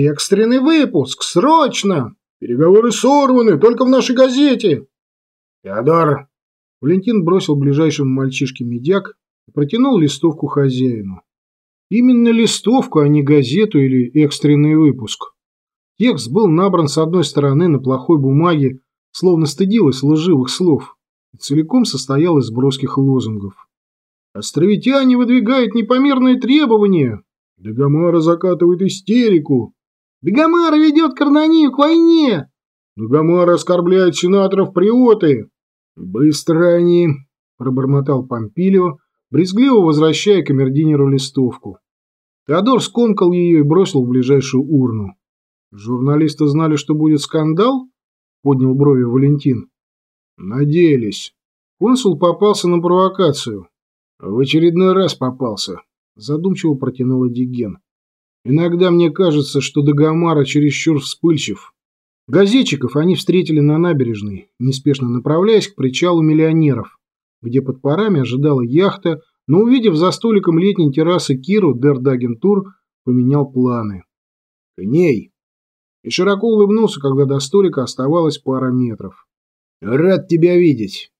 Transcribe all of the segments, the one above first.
«Экстренный выпуск! Срочно! Переговоры сорваны, только в нашей газете!» «Теодор!» Валентин бросил ближайшему мальчишке медяк и протянул листовку хозяину. Именно листовку, а не газету или экстренный выпуск. Текст был набран с одной стороны на плохой бумаге, словно стыдилась лживых слов, и целиком состоял из броских лозунгов. «Островитяне выдвигают непомерные требования!» «Дагомара закатывает истерику!» «Дагомара ведет Карнанию к войне!» «Дагомара оскорбляет сенаторов приоты!» «Быстро они!» – пробормотал Помпилио, брезгливо возвращая камердинеру листовку. Теодор скомкал ее и бросил в ближайшую урну. «Журналисты знали, что будет скандал?» – поднял брови Валентин. «Надеялись. Консул попался на провокацию. В очередной раз попался», – задумчиво протянул Диген. «Иногда мне кажется, что Дагомара чересчур вспыльчив. Газетчиков они встретили на набережной, неспешно направляясь к причалу миллионеров, где под парами ожидала яхта, но, увидев за столиком летней террасы Киру, Дердагентур поменял планы. «К ней!» И широко улыбнулся, когда до столика оставалось пара метров. «Рад тебя видеть!»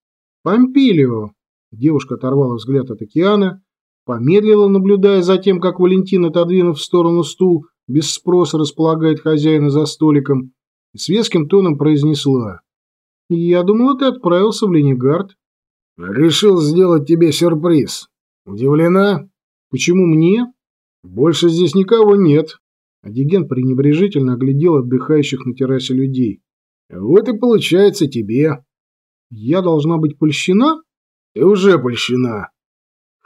«Помпилио!» Девушка оторвала взгляд от океана, помедлила, наблюдая за тем, как Валентин, отодвинув в сторону стул, без спроса располагает хозяина за столиком, и светским тоном произнесла. «Я думала, ты отправился в Ленигард». «Решил сделать тебе сюрприз. Удивлена? Почему мне? Больше здесь никого нет». Адиген пренебрежительно оглядел отдыхающих на террасе людей. «Вот и получается тебе». «Я должна быть польщена?» «Ты уже польщена».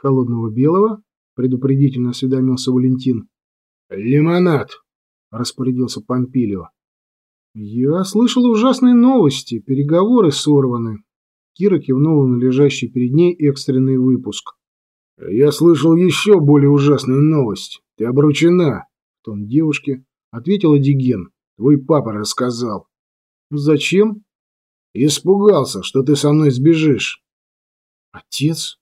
«Холодного белого?» – предупредительно осведомился Валентин. «Лимонад», – распорядился Помпилио. «Я слышал ужасные новости, переговоры сорваны». Кира кивнула на лежащий перед ней экстренный выпуск. «Я слышал еще более ужасную новость. Ты обручена!» В том девушке ответила Диген. «Твой папа рассказал». «Зачем?» «Испугался, что ты со мной сбежишь». «Отец?»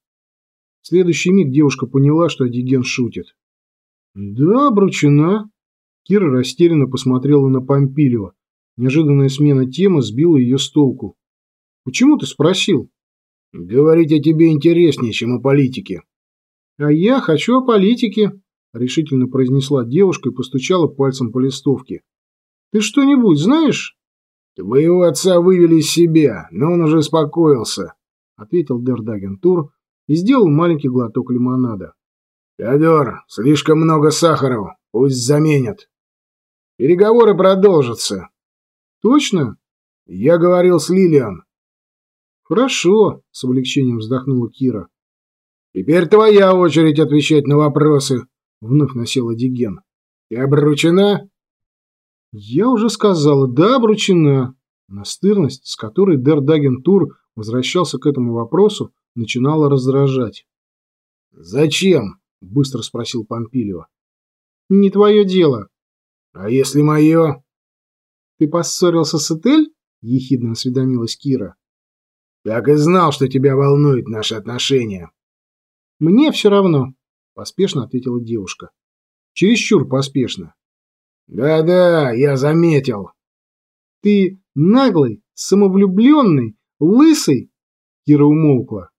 В следующий миг девушка поняла, что Диген шутит. «Да, обручена». Кира растерянно посмотрела на Помпилева. Неожиданная смена темы сбила ее с толку. «Почему ты спросил?» «Говорить о тебе интереснее, чем о политике». «А я хочу о политике», — решительно произнесла девушка и постучала пальцем по листовке. «Ты что-нибудь знаешь?» «Твоего отца вывели из себя, но он уже успокоился», — ответил Дердагентур и сделал маленький глоток лимонада. «Федор, слишком много сахара, пусть заменят. Переговоры продолжатся». «Точно?» «Я говорил с Лилиан». «Хорошо», — с облегчением вздохнула Кира. «Теперь твоя очередь отвечать на вопросы», — вновь насела Диген. «Ты обручена?» «Я уже сказала, да, обручена». Настырность, с которой Дердаген Тур возвращался к этому вопросу, начинала раздражать. «Зачем?» — быстро спросил Помпилио. «Не твое дело». «А если мое?» «Ты поссорился с Этель?» — ехидно осведомилась Кира. «Так и знал, что тебя волнуют наши отношения». «Мне все равно», — поспешно ответила девушка. «Чересчур поспешно». «Да-да, я заметил». «Ты наглый, самовлюбленный, лысый?» Кира умолкла.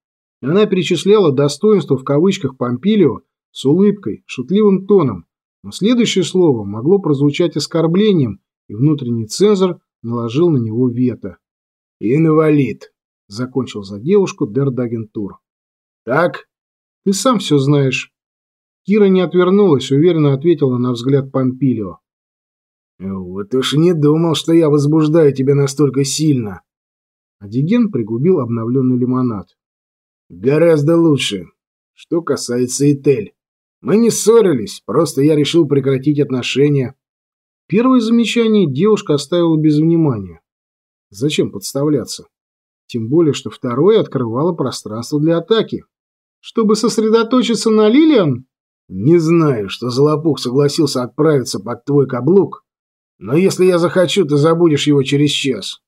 Она перечисляла достоинства в кавычках Помпилио с улыбкой, шутливым тоном, но следующее слово могло прозвучать оскорблением, и внутренний цензор наложил на него вето. «Инвалид», — закончил за девушку Дердагентур. «Так?» Ты сам все знаешь. Кира не отвернулась, уверенно ответила на взгляд Помпилио. Вот уж не думал, что я возбуждаю тебя настолько сильно. Адиген пригубил обновленный лимонад. Гораздо лучше. Что касается Этель. Мы не ссорились, просто я решил прекратить отношения. Первое замечание девушка оставила без внимания. Зачем подставляться? Тем более, что второе открывало пространство для атаки. Чтобы сосредоточиться на Лилиан? Не знаю, что Золопух согласился отправиться под твой каблук, но если я захочу, ты забудешь его через час.